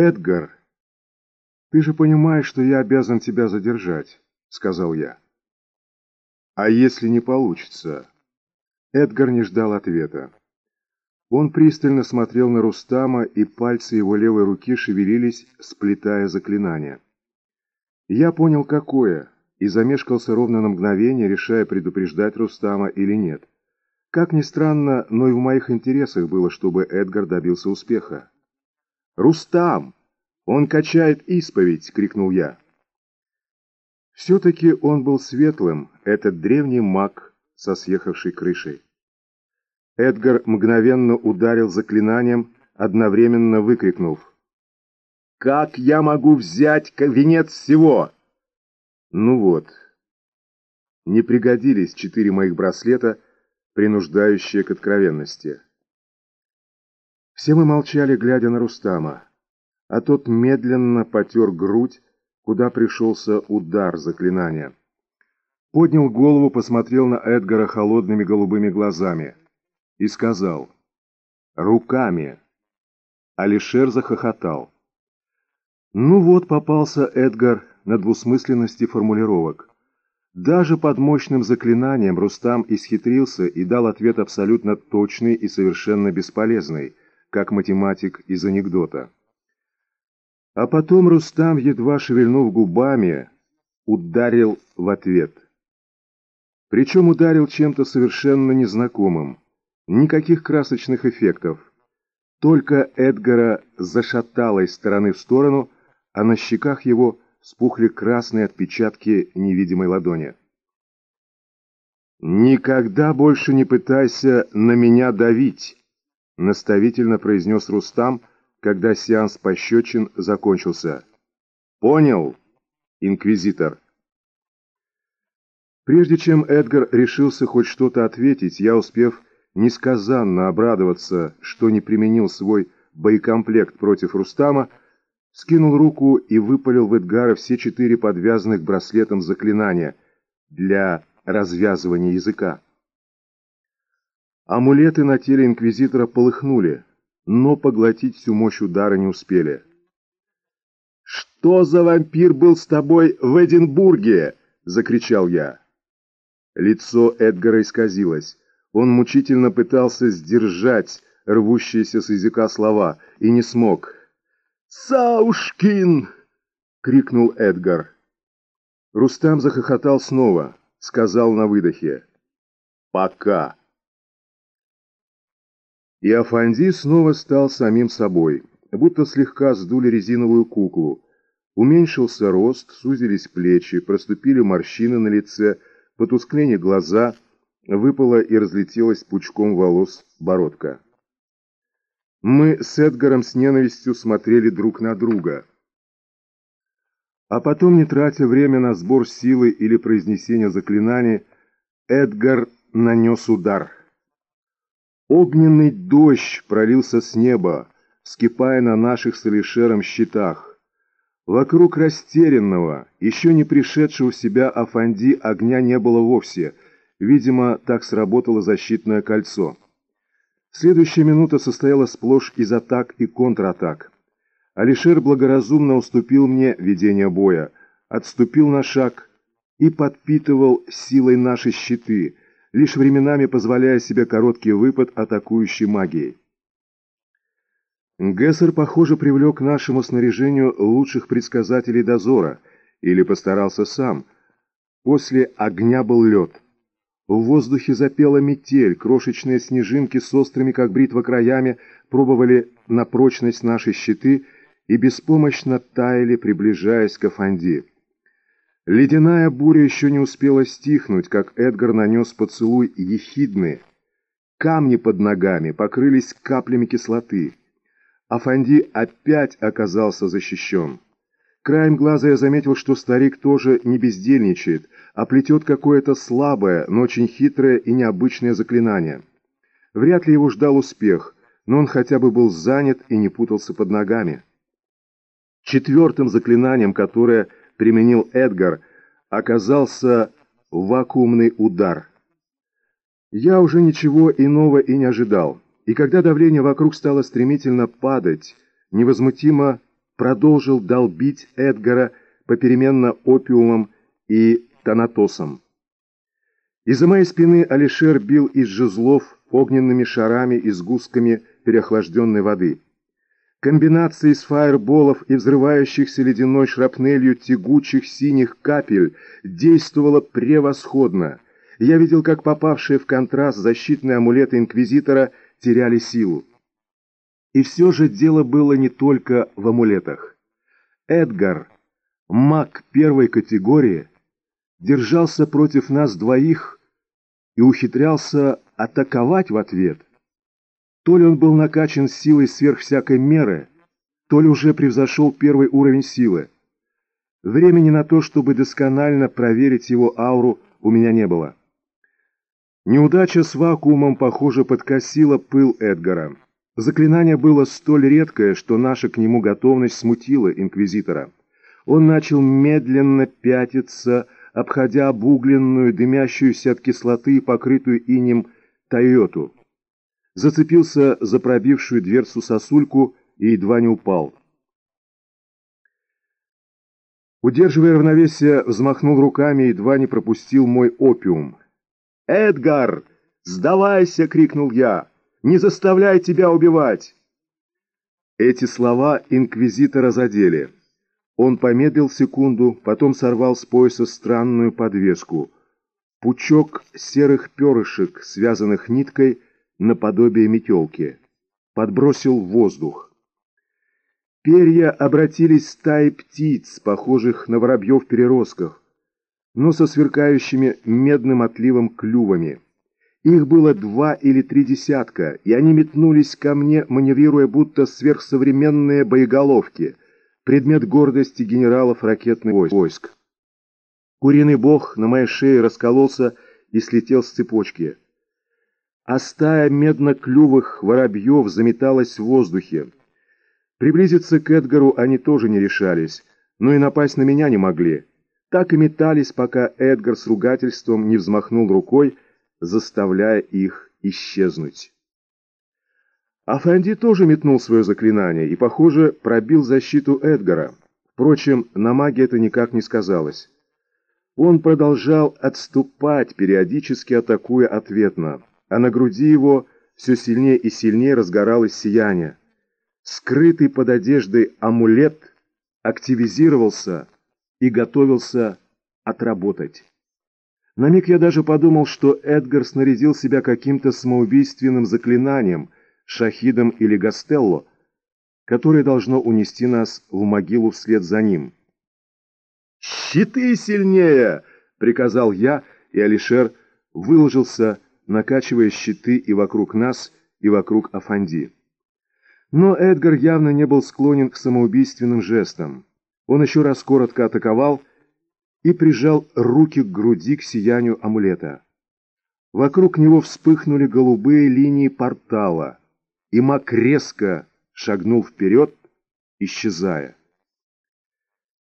«Эдгар, ты же понимаешь, что я обязан тебя задержать», — сказал я. «А если не получится?» Эдгар не ждал ответа. Он пристально смотрел на Рустама, и пальцы его левой руки шевелились, сплетая заклинание. Я понял, какое, и замешкался ровно на мгновение, решая предупреждать Рустама или нет. Как ни странно, но и в моих интересах было, чтобы Эдгар добился успеха. «Рустам! Он качает исповедь!» — крикнул я. Все-таки он был светлым, этот древний маг со съехавшей крышей. Эдгар мгновенно ударил заклинанием, одновременно выкрикнув. «Как я могу взять венец всего?» Ну вот. Не пригодились четыре моих браслета, принуждающие к откровенности. Все мы молчали, глядя на Рустама, а тот медленно потер грудь, куда пришелся удар заклинания. Поднял голову, посмотрел на Эдгара холодными голубыми глазами и сказал «Руками!» Алишер захохотал. Ну вот попался Эдгар на двусмысленности формулировок. Даже под мощным заклинанием Рустам исхитрился и дал ответ абсолютно точный и совершенно бесполезный, как математик из анекдота. А потом Рустам, едва шевельнув губами, ударил в ответ. Причем ударил чем-то совершенно незнакомым. Никаких красочных эффектов. Только Эдгара зашатало из стороны в сторону, а на щеках его спухли красные отпечатки невидимой ладони. «Никогда больше не пытайся на меня давить», — наставительно произнес Рустам, когда сеанс пощечин закончился. «Понял, инквизитор?» Прежде чем Эдгар решился хоть что-то ответить, я, успев несказанно обрадоваться, что не применил свой боекомплект против Рустама, скинул руку и выпалил в Эдгара все четыре подвязанных браслетом заклинания для развязывания языка. Амулеты на теле инквизитора полыхнули, но поглотить всю мощь удара не успели. «Что за вампир был с тобой в Эдинбурге?» — закричал я. Лицо Эдгара исказилось. Он мучительно пытался сдержать рвущиеся с языка слова и не смог. «Саушкин!» — крикнул Эдгар. Рустам захохотал снова, сказал на выдохе. «Пока!» И Афанди снова стал самим собой, будто слегка сдули резиновую куклу. Уменьшился рост, сузились плечи, проступили морщины на лице, потускнели глаза, выпала и разлетелась пучком волос бородка. Мы с Эдгаром с ненавистью смотрели друг на друга. А потом, не тратя время на сбор силы или произнесение заклинаний, Эдгар нанес удар. Огненный дождь пролился с неба, скипая на наших с Алишером щитах. Вокруг растерянного, еще не пришедшего в себя Афанди огня не было вовсе. Видимо, так сработало защитное кольцо. Следующая минута состояла сплошь из атак и контратак. Алишер благоразумно уступил мне ведение боя, отступил на шаг и подпитывал силой наши щиты, лишь временами позволяя себе короткий выпад атакующей магией. Гессер, похоже, привлек к нашему снаряжению лучших предсказателей дозора, или постарался сам. После огня был лед. В воздухе запела метель, крошечные снежинки с острыми, как бритва, краями пробовали на прочность наши щиты и беспомощно таяли, приближаясь к Афанди. Ледяная буря еще не успела стихнуть, как Эдгар нанес поцелуй ехидный. Камни под ногами покрылись каплями кислоты. Афанди опять оказался защищен. Краем глаза я заметил, что старик тоже не бездельничает, а плетет какое-то слабое, но очень хитрое и необычное заклинание. Вряд ли его ждал успех, но он хотя бы был занят и не путался под ногами. Четвертым заклинанием, которое применил Эдгар, оказался вакуумный удар. Я уже ничего иного и не ожидал, и когда давление вокруг стало стремительно падать, невозмутимо продолжил долбить Эдгара попеременно опиумом и танатосом. Из-за моей спины Алишер бил из жезлов огненными шарами и сгустками переохлажденной воды. Комбинация из фаерболов и взрывающихся ледяной шрапнелью тягучих синих капель действовала превосходно. Я видел, как попавшие в контраст защитные амулеты Инквизитора теряли силу. И все же дело было не только в амулетах. Эдгар, маг первой категории, держался против нас двоих и ухитрялся атаковать в ответ. То ли он был накачан силой сверх всякой меры, то ли уже превзошел первый уровень силы. Времени на то, чтобы досконально проверить его ауру, у меня не было. Неудача с вакуумом, похоже, подкосила пыл Эдгара. Заклинание было столь редкое, что наша к нему готовность смутила Инквизитора. Он начал медленно пятиться, обходя обугленную, дымящуюся от кислоты, покрытую инем «Тойоту». Зацепился за пробившую дверцу сосульку и едва не упал. Удерживая равновесие, взмахнул руками и едва не пропустил мой опиум. «Эдгар, сдавайся!» — крикнул я. «Не заставляй тебя убивать!» Эти слова инквизитора задели. Он помедлил секунду, потом сорвал с пояса странную подвеску. Пучок серых перышек, связанных ниткой, наподобие метелки. Подбросил в воздух. Перья обратились стаи птиц, похожих на воробьев-переростков, но со сверкающими медным отливом клювами. Их было два или три десятка, и они метнулись ко мне, маневрируя будто сверхсовременные боеголовки — предмет гордости генералов ракетных войск. Куриный бог на моей шее раскололся и слетел с цепочки. А стая медно-клювых воробьев заметалась в воздухе. Приблизиться к Эдгару они тоже не решались, но и напасть на меня не могли. Так и метались, пока Эдгар с ругательством не взмахнул рукой, заставляя их исчезнуть. Афанди тоже метнул свое заклинание и, похоже, пробил защиту Эдгара. Впрочем, на маге это никак не сказалось. Он продолжал отступать, периодически атакуя ответно, а на груди его все сильнее и сильнее разгоралось сияние. Скрытый под одеждой амулет активизировался и готовился отработать. На миг я даже подумал, что Эдгар снарядил себя каким-то самоубийственным заклинанием – Шахидом или Гастелло, которое должно унести нас в могилу вслед за ним. «Щиты сильнее!» — приказал я, и Алишер выложился, накачивая щиты и вокруг нас, и вокруг Афанди. Но Эдгар явно не был склонен к самоубийственным жестам. Он еще раз коротко атаковал и прижал руки к груди к сиянию амулета. Вокруг него вспыхнули голубые линии портала — и маг резко шагнул вперед, исчезая.